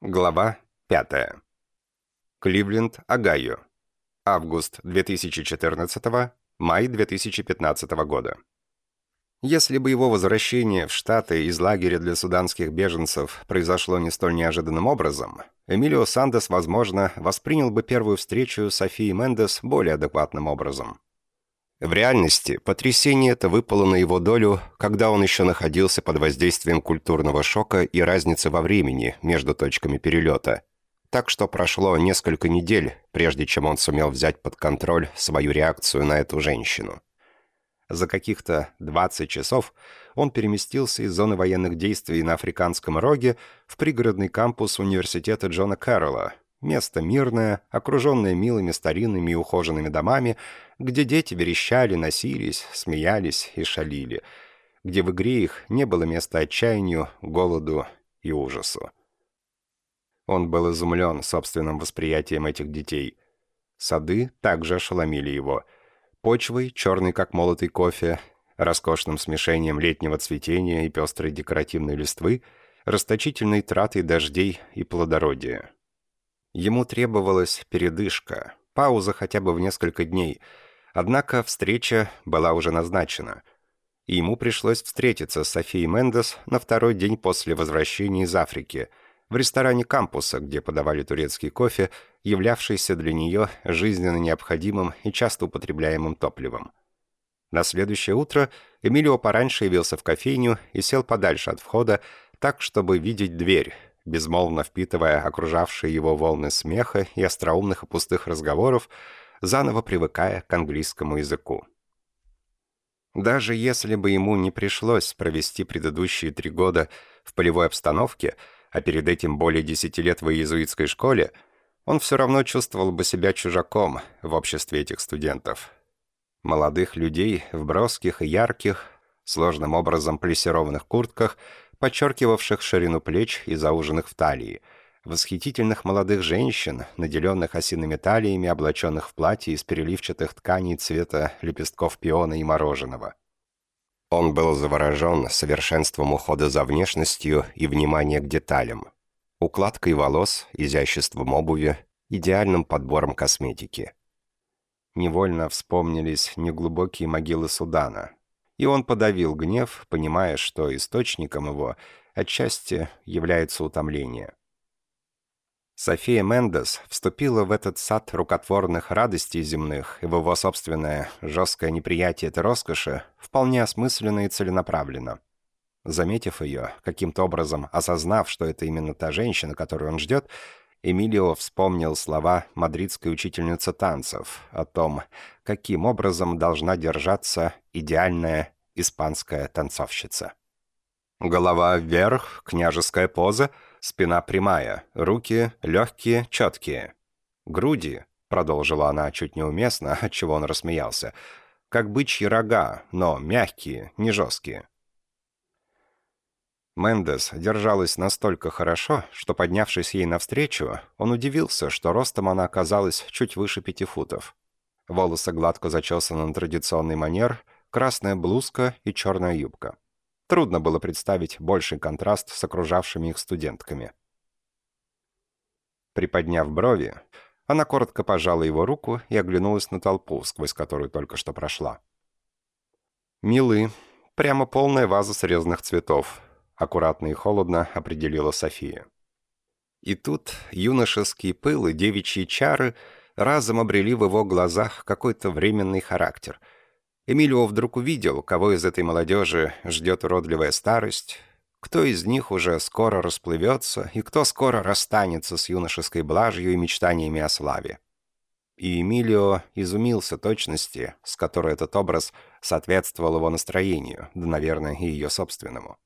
Глава 5. Кливленд, Огайо. Август 2014, май 2015 года. Если бы его возвращение в Штаты из лагеря для суданских беженцев произошло не столь неожиданным образом, Эмилио Сандес, возможно, воспринял бы первую встречу Софии Мендес более адекватным образом. В реальности потрясение это выпало на его долю, когда он еще находился под воздействием культурного шока и разницы во времени между точками перелета. Так что прошло несколько недель, прежде чем он сумел взять под контроль свою реакцию на эту женщину. За каких-то 20 часов он переместился из зоны военных действий на Африканском роге в пригородный кампус университета Джона Кэрролла, Место мирное, окруженное милыми старинными и ухоженными домами, где дети верещали, носились, смеялись и шалили, где в игре их не было места отчаянию, голоду и ужасу. Он был изумлен собственным восприятием этих детей. Сады также ошеломили его. Почвой, черный как молотый кофе, роскошным смешением летнего цветения и пестрой декоративной листвы, расточительной тратой дождей и плодородия. Ему требовалась передышка, пауза хотя бы в несколько дней, однако встреча была уже назначена. И ему пришлось встретиться с Софией Мендес на второй день после возвращения из Африки, в ресторане кампуса, где подавали турецкий кофе, являвшийся для нее жизненно необходимым и часто употребляемым топливом. На следующее утро Эмилио пораньше явился в кофейню и сел подальше от входа, так, чтобы видеть дверь, безмолвно впитывая окружавшие его волны смеха и остроумных и пустых разговоров, заново привыкая к английскому языку. Даже если бы ему не пришлось провести предыдущие три года в полевой обстановке, а перед этим более десяти лет в иезуитской школе, он все равно чувствовал бы себя чужаком в обществе этих студентов. Молодых людей в броских и ярких, сложным образом плессированных куртках – подчеркивавших ширину плеч и зауженных в талии, восхитительных молодых женщин, наделенных осиными талиями, облаченных в платье из переливчатых тканей цвета лепестков пиона и мороженого. Он был заворожен совершенством ухода за внешностью и внимания к деталям, укладкой волос, изяществом обуви, идеальным подбором косметики. Невольно вспомнились неглубокие могилы Судана, и он подавил гнев, понимая, что источником его отчасти является утомление. София Мендес вступила в этот сад рукотворных радостей земных и в его собственное жесткое неприятие этой роскоши вполне осмысленно и целенаправленно. Заметив ее, каким-то образом осознав, что это именно та женщина, которую он ждет, Эмилио вспомнил слова мадридской учительницы танцев о том, каким образом должна держаться идеальная испанская танцовщица. Голова вверх, княжеская поза, спина прямая, руки легкие, четкие. Груди, продолжила она чуть неуместно, отчего он рассмеялся, как бычьи рога, но мягкие, не жесткие. Мендес держалась настолько хорошо, что, поднявшись ей навстречу, он удивился, что ростом она оказалась чуть выше пяти футов. Волосы гладко зачесаны на традиционный манер, красная блузка и черная юбка. Трудно было представить больший контраст с окружавшими их студентками. Приподняв брови, она коротко пожала его руку и оглянулась на толпу, сквозь которую только что прошла. «Милы, прямо полная ваза срезанных цветов», аккуратно и холодно определила София. И тут юношеский пыл и девичьи чары разом обрели в его глазах какой-то временный характер. Эмилио вдруг увидел, кого из этой молодежи ждет уродливая старость, кто из них уже скоро расплывется и кто скоро расстанется с юношеской блажью и мечтаниями о славе. И Эмилио изумился точности, с которой этот образ соответствовал его настроению, да, наверное, и ее собственному.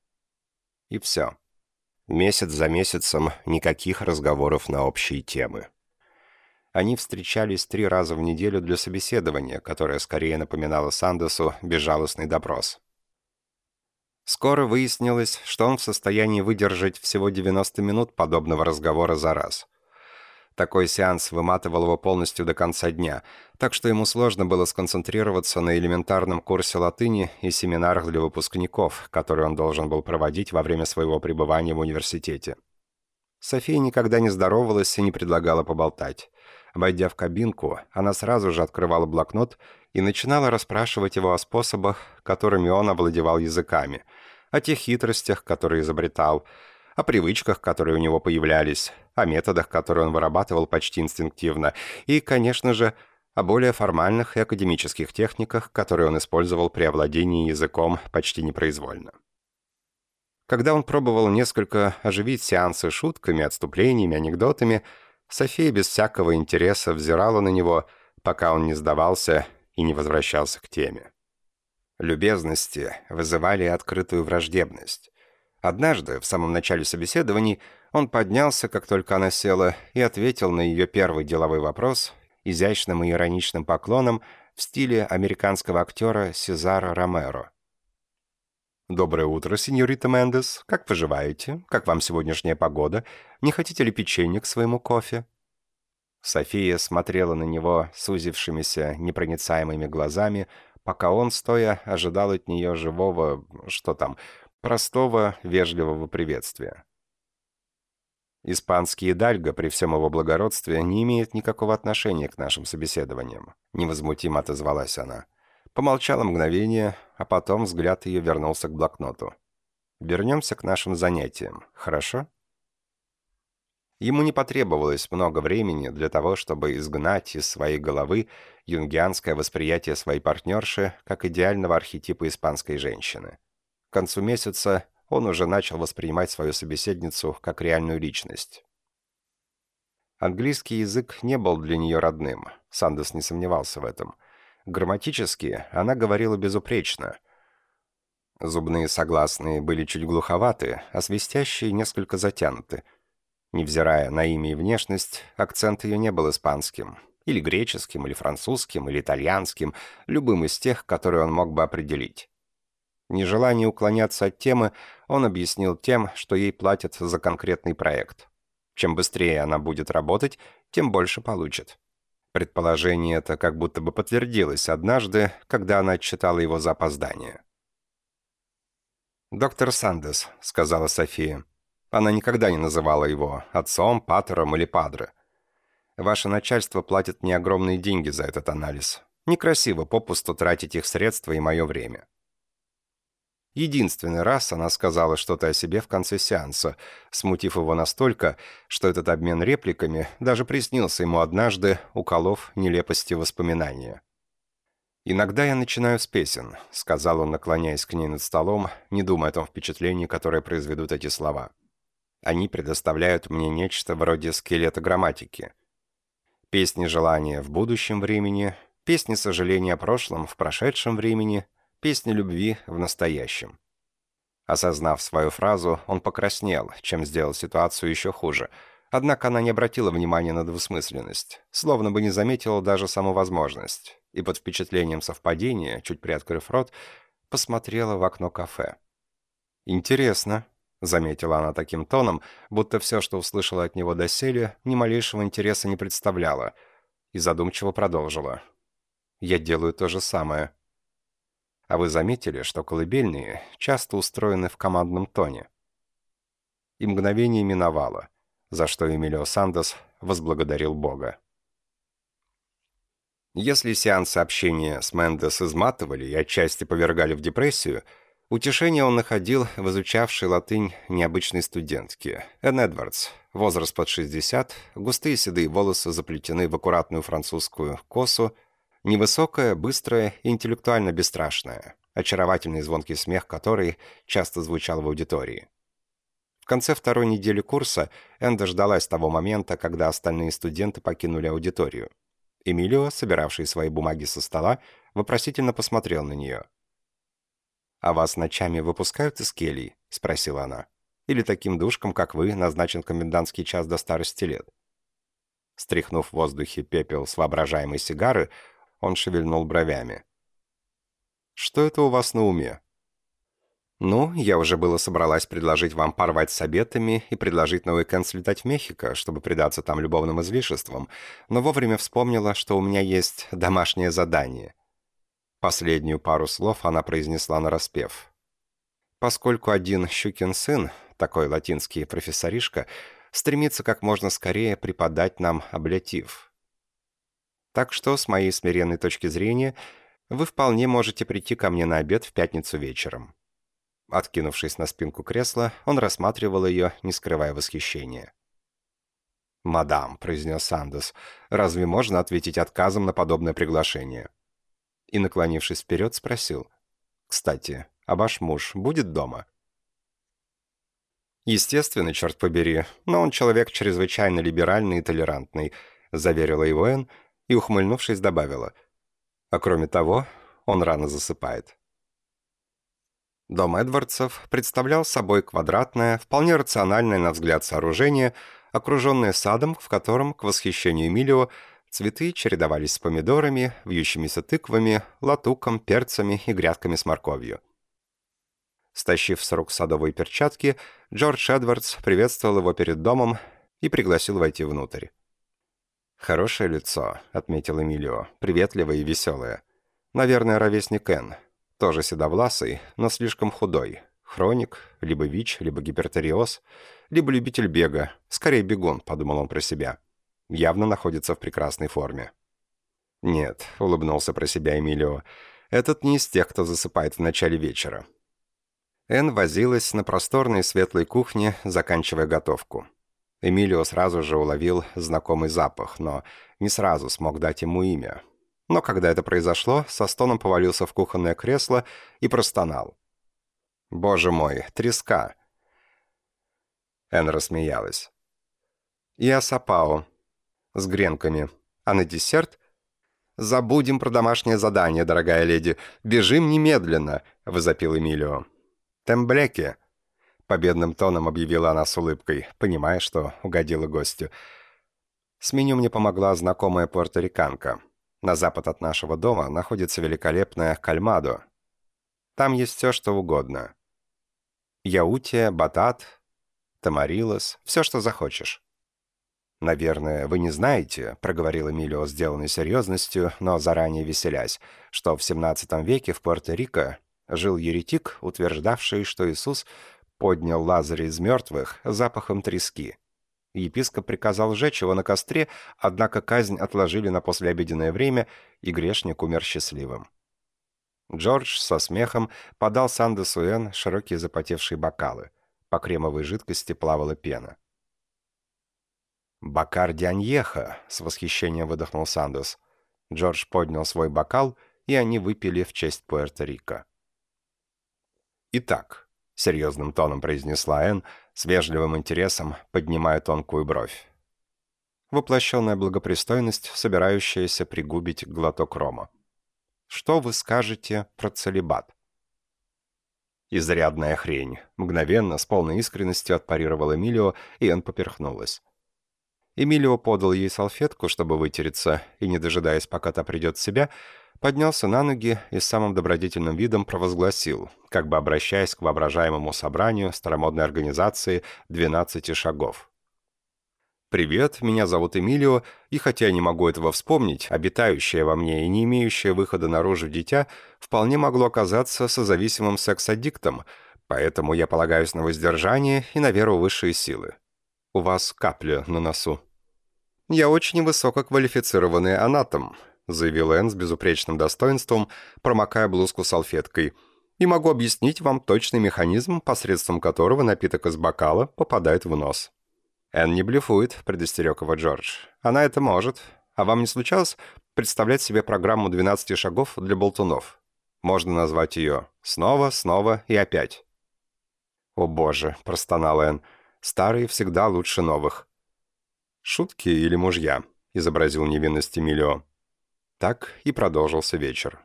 И все. Месяц за месяцем никаких разговоров на общие темы. Они встречались три раза в неделю для собеседования, которое скорее напоминало Сандесу безжалостный допрос. Скоро выяснилось, что он в состоянии выдержать всего 90 минут подобного разговора за раз. Такой сеанс выматывал его полностью до конца дня, так что ему сложно было сконцентрироваться на элементарном курсе латыни и семинарах для выпускников, которые он должен был проводить во время своего пребывания в университете. София никогда не здоровалась и не предлагала поболтать. Войдя в кабинку, она сразу же открывала блокнот и начинала расспрашивать его о способах, которыми он овладевал языками, о тех хитростях, которые изобретал, о привычках, которые у него появлялись, о методах, которые он вырабатывал почти инстинктивно, и, конечно же, о более формальных и академических техниках, которые он использовал при овладении языком почти непроизвольно. Когда он пробовал несколько оживить сеансы шутками, отступлениями, анекдотами, София без всякого интереса взирала на него, пока он не сдавался и не возвращался к теме. Любезности вызывали открытую враждебность. Однажды, в самом начале собеседований, он поднялся, как только она села, и ответил на ее первый деловой вопрос изящным и ироничным поклоном в стиле американского актера Сезара Ромеро. «Доброе утро, сеньорита Мендес. Как поживаете? Как вам сегодняшняя погода? Не хотите ли печенье к своему кофе?» София смотрела на него сузившимися, непроницаемыми глазами, пока он, стоя, ожидал от нее живого, что там, простого, вежливого приветствия. Испанский Идальго, при всем его благородстве, не имеет никакого отношения к нашим собеседованиям. Невозмутимо отозвалась она. Помолчала мгновение, а потом взгляд ее вернулся к блокноту. «Вернемся к нашим занятиям, хорошо?» Ему не потребовалось много времени для того, чтобы изгнать из своей головы юнгианское восприятие своей партнерши как идеального архетипа испанской женщины. К концу месяца он уже начал воспринимать свою собеседницу как реальную личность. Английский язык не был для нее родным, Сандес не сомневался в этом. Грамматически она говорила безупречно. Зубные согласные были чуть глуховаты, а свистящие несколько затянуты. Невзирая на имя и внешность, акцент ее не был испанским. Или греческим, или французским, или итальянским, любым из тех, которые он мог бы определить. Нежелание уклоняться от темы он объяснил тем, что ей платят за конкретный проект. Чем быстрее она будет работать, тем больше получит. Предположение это как будто бы подтвердилось однажды, когда она отчитала его за опоздание. «Доктор Сандес», — сказала София. Она никогда не называла его отцом, патером или падре. «Ваше начальство платит мне огромные деньги за этот анализ. Некрасиво попусту тратить их средства и мое время. Единственный раз она сказала что-то о себе в конце сеанса, смутив его настолько, что этот обмен репликами даже приснился ему однажды, уколов нелепости воспоминания. «Иногда я начинаю с песен», — сказал он, наклоняясь к ней над столом, не думая о том впечатлении, которое произведут эти слова. «Они предоставляют мне нечто вроде скелета грамматики. Песни желания в будущем времени, песни сожаления о прошлом в прошедшем времени — Песня любви в настоящем. Осознав свою фразу, он покраснел, чем сделал ситуацию еще хуже. Однако она не обратила внимания на двусмысленность, словно бы не заметила даже саму возможность, и под впечатлением совпадения, чуть приоткрыв рот, посмотрела в окно кафе. «Интересно», — заметила она таким тоном, будто все, что услышала от него доселе, ни малейшего интереса не представляло, и задумчиво продолжила. «Я делаю то же самое». А вы заметили, что колыбельные часто устроены в командном тоне? И мгновение миновало, за что Эмилио Сандос возблагодарил Бога. Если сеансы общения с Мендес изматывали и отчасти повергали в депрессию, утешение он находил в изучавшей латынь необычной студентке, Энн Эдвардс, возраст под 60, густые седые волосы заплетены в аккуратную французскую косу, Невысокая, быстрая и интеллектуально бесстрашная, очаровательный звонкий смех которой часто звучал в аудитории. В конце второй недели курса Энн дождалась того момента, когда остальные студенты покинули аудиторию. Эмилио, собиравший свои бумаги со стола, вопросительно посмотрел на нее. «А вас ночами выпускают из келий?» — спросила она. «Или таким душком, как вы, назначен комендантский час до старости лет?» Стряхнув в воздухе пепел с воображаемой сигары, он шевельнул бровями. «Что это у вас на уме?» «Ну, я уже было собралась предложить вам порвать с обетами и предложить на уикенд слетать в Мехико, чтобы предаться там любовным излишествам, но вовремя вспомнила, что у меня есть домашнее задание». Последнюю пару слов она произнесла нараспев. Поскольку один щукин сын, такой латинский профессоришка, стремится как можно скорее преподать нам аблятив. Так что, с моей смиренной точки зрения, вы вполне можете прийти ко мне на обед в пятницу вечером». Откинувшись на спинку кресла, он рассматривал ее, не скрывая восхищения. «Мадам», — произнес Сандес, — «разве можно ответить отказом на подобное приглашение?» И, наклонившись вперед, спросил. «Кстати, а ваш муж будет дома?» «Естественно, черт побери, но он человек чрезвычайно либеральный и толерантный», — заверила его Энн и, ухмыльнувшись, добавила. «А кроме того, он рано засыпает». Дом Эдвардсов представлял собой квадратное, вполне рациональное на взгляд сооружение — окруженное садом, в котором, к восхищению Эмилио, цветы чередовались с помидорами, вьющимися тыквами, латуком, перцами и грядками с морковью. Стащив с рук садовые перчатки, Джордж Эдвардс приветствовал его перед домом и пригласил войти внутрь. «Хорошее лицо», — отметил Эмилио, — «приветливое и веселое. Наверное, ровесник Энн. Тоже седовласый, но слишком худой. Хроник, либо ВИЧ, либо гипертариоз, либо любитель бега. Скорее бегун, подумал он про себя. Явно находится в прекрасной форме. «Нет», — улыбнулся про себя Эмилио, — «этот не из тех, кто засыпает в начале вечера». Энн возилась на просторной светлой кухне, заканчивая готовку. Эмилио сразу же уловил знакомый запах, но не сразу смог дать ему имя. Но когда это произошло, со стоном повалился в кухонное кресло и простонал. «Боже мой, треска!» Эн рассмеялась. «И асапао. С гренками. А на десерт?» «Забудем про домашнее задание, дорогая леди. Бежим немедленно!» — возопил Эмилио. «Темблеке!» — победным тоном объявила она с улыбкой, понимая, что угодила гостю. «С меню мне помогла знакомая пуэрториканка. На запад от нашего дома находится великолепная Кальмадо. Там есть все, что угодно. Яутия, батат, тамарилос, все, что захочешь. «Наверное, вы не знаете», — проговорил Эмилио, сделанной серьезностью, но заранее веселясь, что в 17 веке в Пуэрто-Рико жил еретик, утверждавший, что Иисус поднял Лазаря из мертвых запахом трески. Епископ приказал сжечь его на костре, однако казнь отложили на послеобеденное время, и грешник умер счастливым. Джордж со смехом подал Сандесу Энн широкие запотевшие бокалы. По кремовой жидкости плавала пена. «Бакар Дяньеха!» — с восхищением выдохнул Сандес. Джордж поднял свой бокал, и они выпили в честь Пуэрто-Рико. «Итак», — серьезным тоном произнесла Энн, с вежливым интересом поднимая тонкую бровь. Воплощенная благопристойность, собирающаяся пригубить глоток рома. Что вы скажете про целебат?» «Изрядная хрень», — мгновенно, с полной искренностью отпарировал Эмилио, и он поперхнулась. Эмилио подал ей салфетку, чтобы вытереться, и, не дожидаясь, пока та придет в себя, поднялся на ноги и с самым добродетельным видом провозгласил, как бы обращаясь к воображаемому собранию старомодной организации «12 шагов». «Привет, меня зовут Эмилио, и хотя я не могу этого вспомнить, обитающее во мне и не имеющее выхода наружу дитя вполне могло оказаться созависимым секс-аддиктом, поэтому я полагаюсь на воздержание и на веру высшие силы. У вас капля на носу». «Я очень высококвалифицированный анатом», заявил Энн с безупречным достоинством, промокая блузку салфеткой, «и могу объяснить вам точный механизм, посредством которого напиток из бокала попадает в нос». «Энн не блефует», — предостерег его Джордж. «Она это может. А вам не случалось представлять себе программу 12 шагов для болтунов? Можно назвать ее «Снова, снова и опять». «О боже», — простонал Энн, — «старые всегда лучше новых». «Шутки или мужья?» — изобразил невинность Эмилио. Так и продолжился вечер.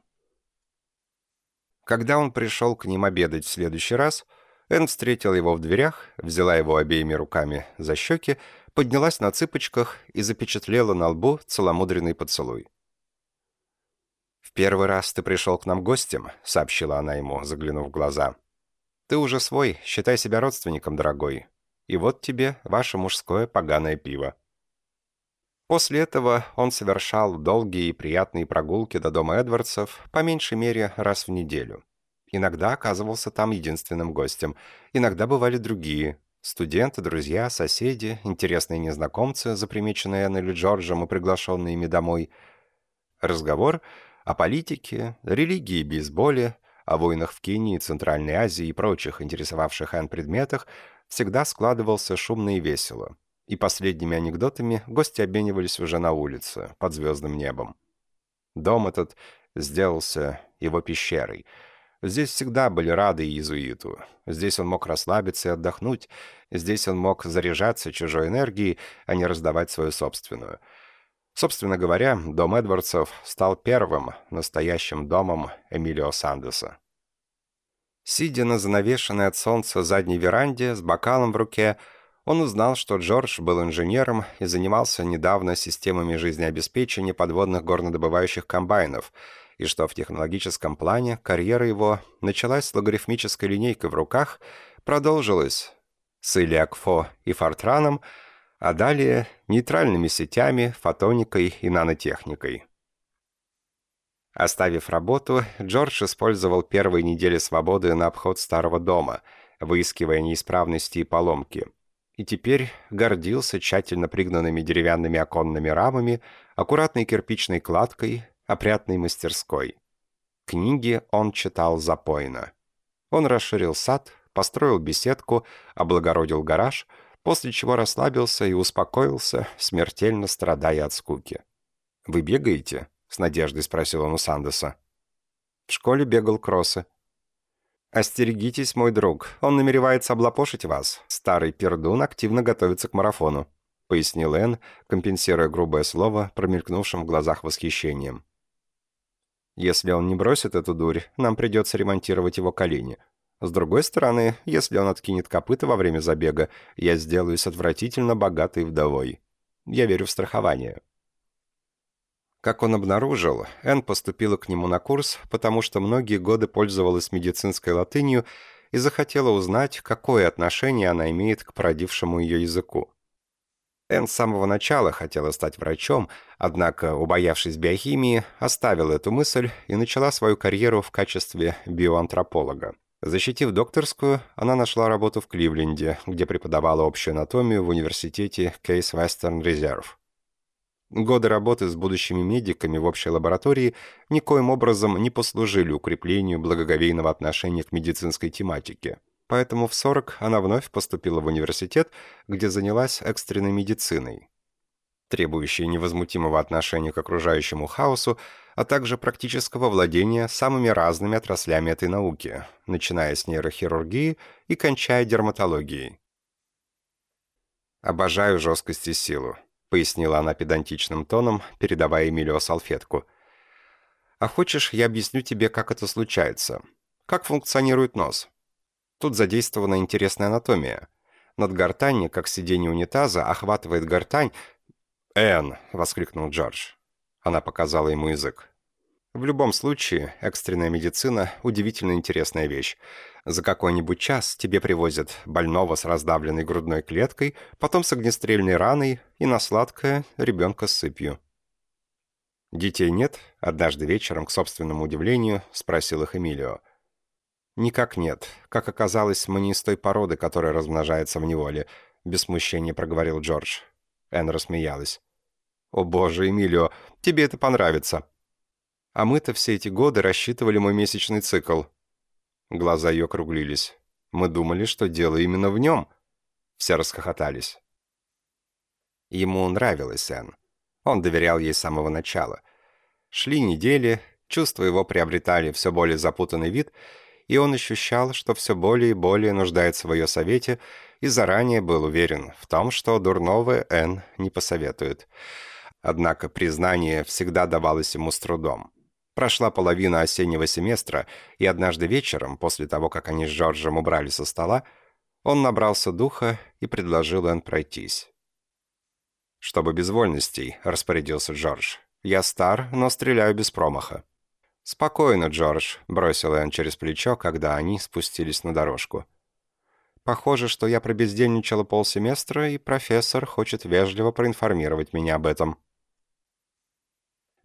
Когда он пришел к ним обедать в следующий раз — Энн встретила его в дверях, взяла его обеими руками за щеки, поднялась на цыпочках и запечатлела на лбу целомудренный поцелуй. «В первый раз ты пришел к нам гостем», — сообщила она ему, заглянув в глаза. «Ты уже свой, считай себя родственником, дорогой. И вот тебе ваше мужское поганое пиво». После этого он совершал долгие и приятные прогулки до дома Эдвардсов, по меньшей мере раз в неделю. Иногда оказывался там единственным гостем. Иногда бывали другие. Студенты, друзья, соседи, интересные незнакомцы, запримеченные Энн или Джорджем и приглашенные ими домой. Разговор о политике, религии, бейсболе, о войнах в Кении, Центральной Азии и прочих интересовавших Энн предметах всегда складывался шумно и весело. И последними анекдотами гости обменивались уже на улице, под звездным небом. Дом этот сделался его пещерой — Здесь всегда были рады иезуиту. Здесь он мог расслабиться и отдохнуть. Здесь он мог заряжаться чужой энергией, а не раздавать свою собственную. Собственно говоря, дом Эдвардсов стал первым настоящим домом Эмилио Сандеса. Сидя на занавешенной от солнца задней веранде с бокалом в руке, он узнал, что Джордж был инженером и занимался недавно системами жизнеобеспечения подводных горнодобывающих комбайнов – и что в технологическом плане карьера его началась с логарифмической линейкой в руках, продолжилась с Илиакфо и Фортраном, а далее нейтральными сетями, фотоникой и нанотехникой. Оставив работу, Джордж использовал первые недели свободы на обход старого дома, выискивая неисправности и поломки. И теперь гордился тщательно пригнанными деревянными оконными рамами, аккуратной кирпичной кладкой, опрятной мастерской. Книги он читал запойно. Он расширил сад, построил беседку, облагородил гараж, после чего расслабился и успокоился, смертельно страдая от скуки. «Вы бегаете?» — с надеждой спросил он у Сандеса. «В школе бегал кроссы». «Остерегитесь, мой друг, он намеревается облапошить вас. Старый пердун активно готовится к марафону», — пояснил Энн, компенсируя грубое слово, промелькнувшим в глазах восхищением. Если он не бросит эту дурь, нам придется ремонтировать его колени. С другой стороны, если он откинет копыта во время забега, я сделаюсь отвратительно богатой вдовой. Я верю в страхование. Как он обнаружил, Энн поступила к нему на курс, потому что многие годы пользовалась медицинской латынью и захотела узнать, какое отношение она имеет к породившему ее языку. Энн с самого начала хотела стать врачом, однако, убоявшись биохимии, оставила эту мысль и начала свою карьеру в качестве биоантрополога. Защитив докторскую, она нашла работу в Кливленде, где преподавала общую анатомию в университете Кейс Western Reserve. Годы работы с будущими медиками в общей лаборатории никоим образом не послужили укреплению благоговейного отношения к медицинской тематике – поэтому в 40 она вновь поступила в университет, где занялась экстренной медициной, требующей невозмутимого отношения к окружающему хаосу, а также практического владения самыми разными отраслями этой науки, начиная с нейрохирургии и кончая дерматологией. «Обожаю жесткость и силу», — пояснила она педантичным тоном, передавая Эмилио салфетку. «А хочешь, я объясню тебе, как это случается? Как функционирует нос?» Тут задействована интересная анатомия. Над гортанью, как сиденье унитаза, охватывает гортань... «Энн!» — воскликнул Джордж. Она показала ему язык. В любом случае, экстренная медицина – удивительно интересная вещь. За какой-нибудь час тебе привозят больного с раздавленной грудной клеткой, потом с огнестрельной раной и на сладкое ребенка с сыпью. «Детей нет?» – однажды вечером, к собственному удивлению, спросил их Эмилио. «Никак нет. Как оказалось, мы не из той породы, которая размножается в неволе», — без смущения проговорил Джордж. Энн рассмеялась. «О боже, Эмилио, тебе это понравится». «А мы-то все эти годы рассчитывали мой месячный цикл». Глаза ее округлились. «Мы думали, что дело именно в нем». Все расхохотались. Ему нравилась Энн. Он доверял ей с самого начала. Шли недели, чувства его приобретали все более запутанный вид — и он ощущал, что все более и более нуждается в ее совете, и заранее был уверен в том, что дурного Н не посоветует. Однако признание всегда давалось ему с трудом. Прошла половина осеннего семестра, и однажды вечером, после того, как они с Джорджем убрали со стола, он набрался духа и предложил Энн пройтись. «Чтобы без вольностей», — распорядился Джордж. «Я стар, но стреляю без промаха». «Спокойно, Джордж», — бросил Энн через плечо, когда они спустились на дорожку. «Похоже, что я пробездельничала полсеместра, и профессор хочет вежливо проинформировать меня об этом».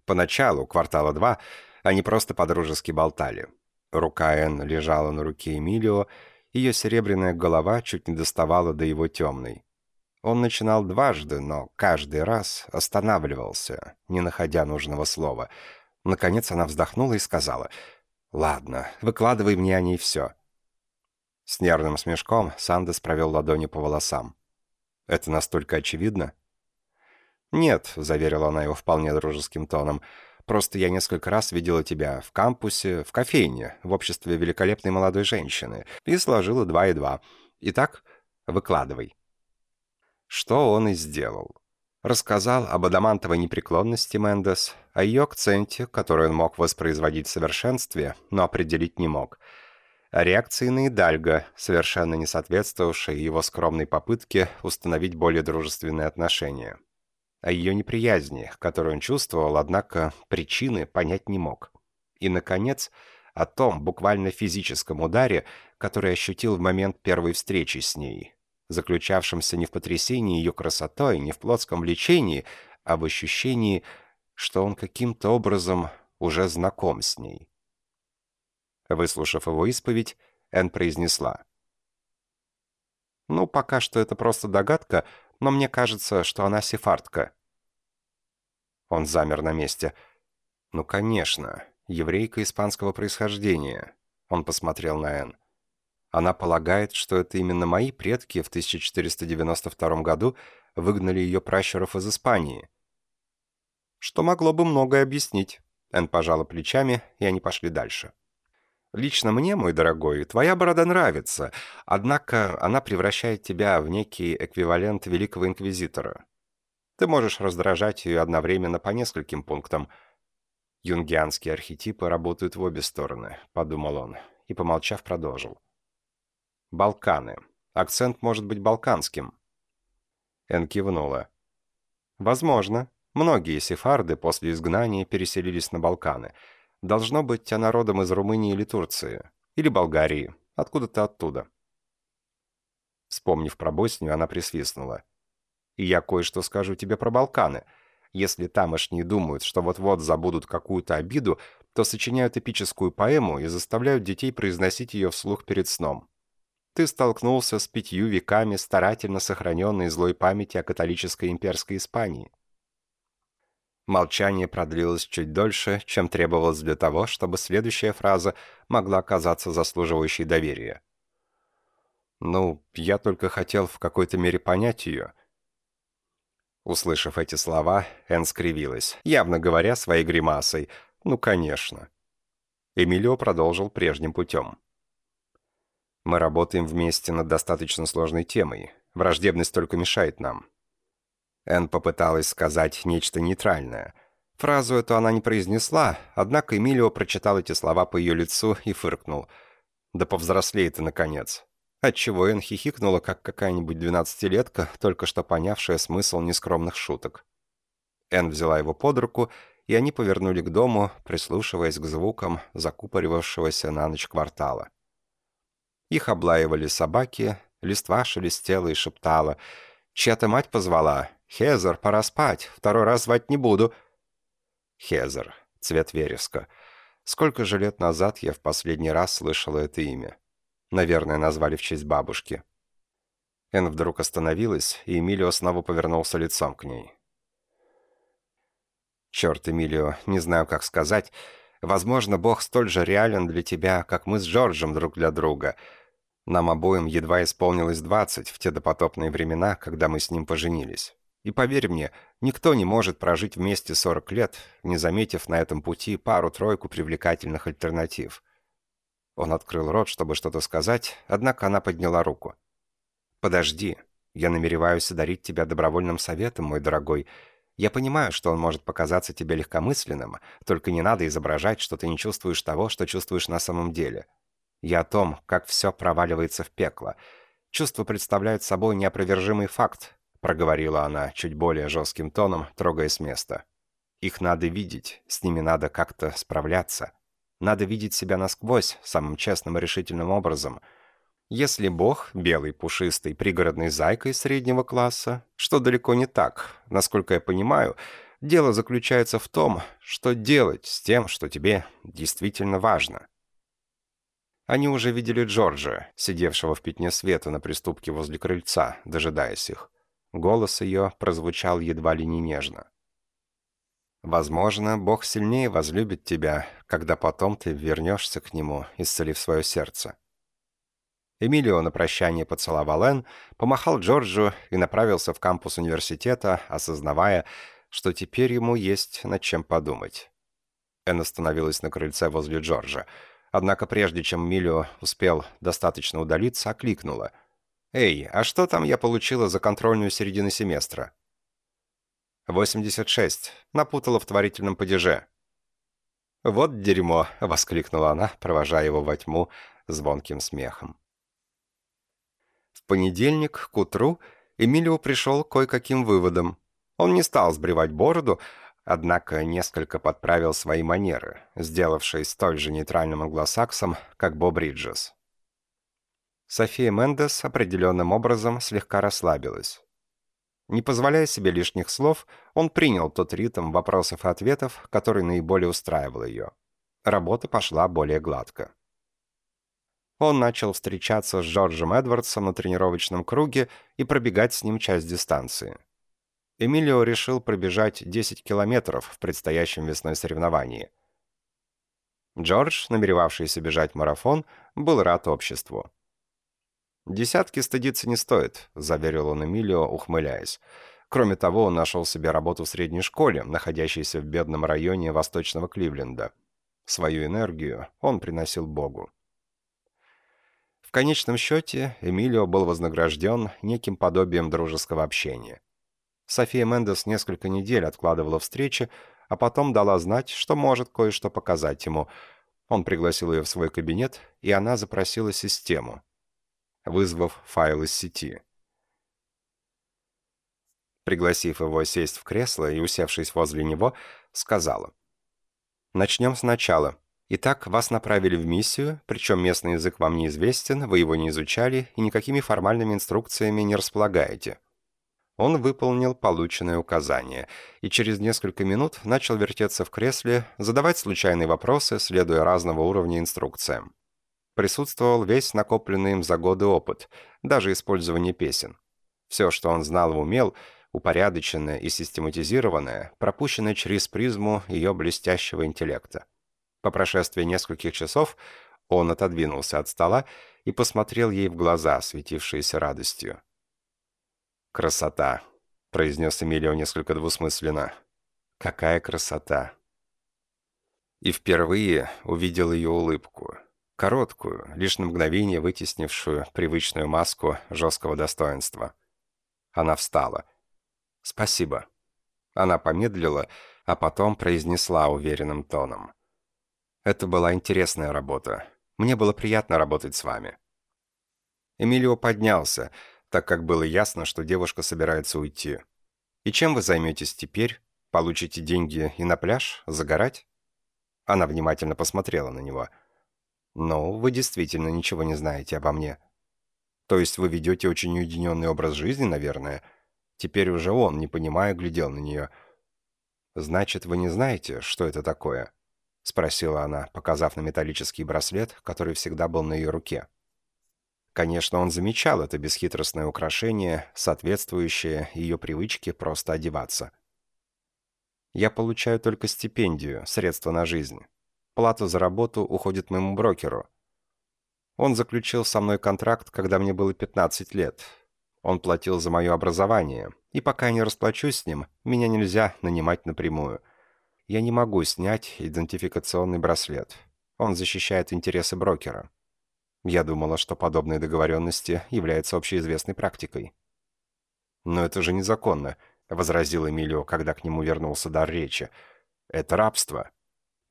Поначалу, квартала два, они просто подружески болтали. Рука Энн лежала на руке Эмилио, Ее серебряная голова чуть не доставала до его темной. Он начинал дважды, но каждый раз останавливался, не находя нужного слова. Наконец она вздохнула и сказала, «Ладно, выкладывай мне о ней все». С нервным смешком Сандес провел ладони по волосам. «Это настолько очевидно?» «Нет», — заверила она его вполне дружеским тоном, «просто я несколько раз видела тебя в кампусе, в кофейне, в обществе великолепной молодой женщины, и сложила два и два. Итак, выкладывай». Что он и сделал. Рассказал об адамантовой непреклонности Мендес, о ее акценте, который он мог воспроизводить в совершенстве, но определить не мог, о реакции на Идальго, совершенно не соответствовавшей его скромной попытке установить более дружественные отношения, о ее неприязни, которую он чувствовал, однако причины понять не мог. И, наконец, о том буквально физическом ударе, который ощутил в момент первой встречи с ней, заключавшемся не в потрясении ее красотой, не в плотском влечении, а в ощущении, что он каким-то образом уже знаком с ней. Выслушав его исповедь, Энн произнесла. «Ну, пока что это просто догадка, но мне кажется, что она сефардка». Он замер на месте. «Ну, конечно, еврейка испанского происхождения». Он посмотрел на Энн. Она полагает, что это именно мои предки в 1492 году выгнали ее пращуров из Испании. Что могло бы многое объяснить. Энн пожала плечами, и они пошли дальше. «Лично мне, мой дорогой, твоя борода нравится, однако она превращает тебя в некий эквивалент Великого Инквизитора. Ты можешь раздражать ее одновременно по нескольким пунктам. Юнгианские архетипы работают в обе стороны», — подумал он, и, помолчав, продолжил. Балканы. Акцент может быть балканским. Эн кивнула. Возможно. Многие сефарды после изгнания переселились на Балканы. Должно быть, она родом из Румынии или Турции. Или Болгарии. Откуда-то оттуда. Вспомнив про Боснию, она присвистнула. «И я кое-что скажу тебе про Балканы. Если тамошние думают, что вот-вот забудут какую-то обиду, то сочиняют эпическую поэму и заставляют детей произносить ее вслух перед сном ты столкнулся с пятью веками старательно сохраненной злой памяти о католической имперской Испании. Молчание продлилось чуть дольше, чем требовалось для того, чтобы следующая фраза могла оказаться заслуживающей доверия. «Ну, я только хотел в какой-то мере понять ее». Услышав эти слова, Энн скривилась, явно говоря своей гримасой «Ну, конечно». Эмилио продолжил прежним путем. Мы работаем вместе над достаточно сложной темой. Враждебность только мешает нам». Энн попыталась сказать нечто нейтральное. Фразу эту она не произнесла, однако Эмилио прочитал эти слова по ее лицу и фыркнул. «Да повзрослей ты, наконец». Отчего Энн хихикнула, как какая-нибудь двенадцатилетка, только что понявшая смысл нескромных шуток. Энн взяла его под руку, и они повернули к дому, прислушиваясь к звукам закупоривавшегося на ночь квартала. Их облаивали собаки, листва шелестела и шептала. Чья-то мать позвала. «Хезер, пора спать, второй раз звать не буду». Хезер, цвет вереска. Сколько же лет назад я в последний раз слышала это имя? Наверное, назвали в честь бабушки. Эн вдруг остановилась, и Эмилио снова повернулся лицом к ней. «Черт, Эмилио, не знаю, как сказать. Возможно, Бог столь же реален для тебя, как мы с Джорджем друг для друга. Нам обоим едва исполнилось двадцать в те допотопные времена, когда мы с ним поженились. И поверь мне, никто не может прожить вместе сорок лет, не заметив на этом пути пару-тройку привлекательных альтернатив. Он открыл рот, чтобы что-то сказать, однако она подняла руку. «Подожди, я намереваюсь одарить тебя добровольным советом, мой дорогой. Я понимаю, что он может показаться тебе легкомысленным, только не надо изображать, что ты не чувствуешь того, что чувствуешь на самом деле. Я о том, как все проваливается в пекло. Чувства представляют собой неопровержимый факт, проговорила она чуть более жестким тоном, трогая с места. Их надо видеть, с ними надо как-то справляться. Надо видеть себя насквозь, самым честным и решительным образом. Если Бог, белый, пушистый, пригородный зайкой среднего класса, что далеко не так, насколько я понимаю, дело заключается в том, что делать с тем, что тебе действительно важно. Они уже видели Джорджа, сидевшего в пятне света на приступке возле крыльца, дожидаясь их. Голос ее прозвучал едва ли не нежно. «Возможно, Бог сильнее возлюбит тебя, когда потом ты вернешься к Нему, исцелив свое сердце». Эмилио на прощание поцеловал Энн, помахал Джорджу и направился в кампус университета, осознавая, что теперь ему есть над чем подумать. Энн остановилась на крыльце возле Джорджа. Однако прежде чем Эмилио успел достаточно удалиться, окликнула. «Эй, а что там я получила за контрольную середину семестра?» «86. Напутала в творительном падеже». «Вот дерьмо!» — воскликнула она, провожая его во тьму звонким смехом. В понедельник, к утру, Эмилио пришел к кое-каким выводам. Он не стал сбривать бороду, однако несколько подправил свои манеры, сделавшись столь же нейтральным англосаксом, как Боб Риджес. София Мендес определенным образом слегка расслабилась. Не позволяя себе лишних слов, он принял тот ритм вопросов и ответов, который наиболее устраивал ее. Работа пошла более гладко. Он начал встречаться с Джорджем Эдвардсом на тренировочном круге и пробегать с ним часть дистанции. Эмилио решил пробежать 10 километров в предстоящем весной соревновании. Джордж, намеревавшийся бежать марафон, был рад обществу. «Десятки стыдиться не стоит», — заверил он Эмилио, ухмыляясь. Кроме того, он нашел себе работу в средней школе, находящейся в бедном районе восточного Кливленда. Свою энергию он приносил Богу. В конечном счете, Эмилио был вознагражден неким подобием дружеского общения. София Мендес несколько недель откладывала встречи, а потом дала знать, что может кое-что показать ему. Он пригласил ее в свой кабинет, и она запросила систему, вызвав файл из сети. Пригласив его сесть в кресло и усевшись возле него, сказала. «Начнем сначала. Итак, вас направили в миссию, причем местный язык вам неизвестен, вы его не изучали и никакими формальными инструкциями не располагаете». Он выполнил полученное указание и через несколько минут начал вертеться в кресле, задавать случайные вопросы, следуя разного уровня инструкциям. Присутствовал весь накопленный им за годы опыт, даже использование песен. Все, что он знал и умел, упорядоченное и систематизированное, пропущенное через призму ее блестящего интеллекта. По прошествии нескольких часов он отодвинулся от стола и посмотрел ей в глаза, светившиеся радостью. «Красота», — произнес Эмилио несколько двусмысленно. «Какая красота!» И впервые увидел ее улыбку — Короткую, лишь на мгновение вытеснившую привычную маску жесткого достоинства. Она встала. «Спасибо». Она помедлила, а потом произнесла уверенным тоном. «Это была интересная работа. Мне было приятно работать с вами». Эмилио поднялся, так как было ясно, что девушка собирается уйти. «И чем вы займетесь теперь? Получите деньги и на пляж? Загорать?» Она внимательно посмотрела на него – но вы действительно ничего не знаете обо мне. То есть вы ведете очень уединенный образ жизни, наверное? Теперь уже он, не понимая, глядел на нее. «Значит, вы не знаете, что это такое?» — спросила она, показав на металлический браслет, который всегда был на ее руке. Конечно, он замечал это бесхитростное украшение, соответствующее ее привычке просто одеваться. «Я получаю только стипендию, средства на жизнь. Плата за работу уходит моему брокеру. Он заключил со мной контракт, когда мне было 15 лет. Он платил за мое образование, и пока я не расплачусь с ним, меня нельзя нанимать напрямую. Я не могу снять идентификационный браслет. Он защищает интересы брокера. Я думала, что подобные договоренности являются общеизвестной практикой. «Но это же незаконно», — возразил Эмилио, когда к нему вернулся дар речи. «Это рабство».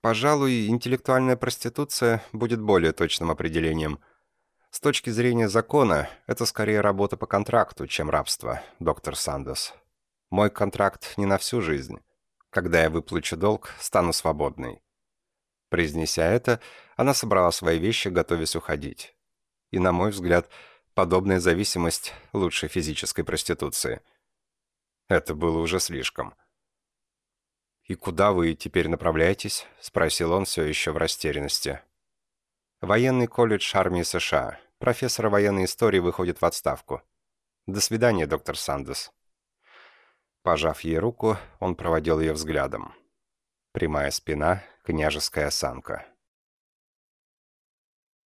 Пожалуй, интеллектуальная проституция будет более точным определением. С точки зрения закона, это скорее работа по контракту, чем рабство, доктор Сандос. Мой контракт не на всю жизнь. Когда я выплачу долг, стану свободной. Произнеся это, она собрала свои вещи, готовясь уходить. И, на мой взгляд, подобная зависимость лучше физической проституции. Это было уже слишком. «И куда вы теперь направляетесь?» — спросил он все еще в растерянности. Военный колледж армии США. Профессор военной истории выходит в отставку. До свидания, доктор Сандес. Пожав ей руку, он проводил ее взглядом. Прямая спина, княжеская осанка.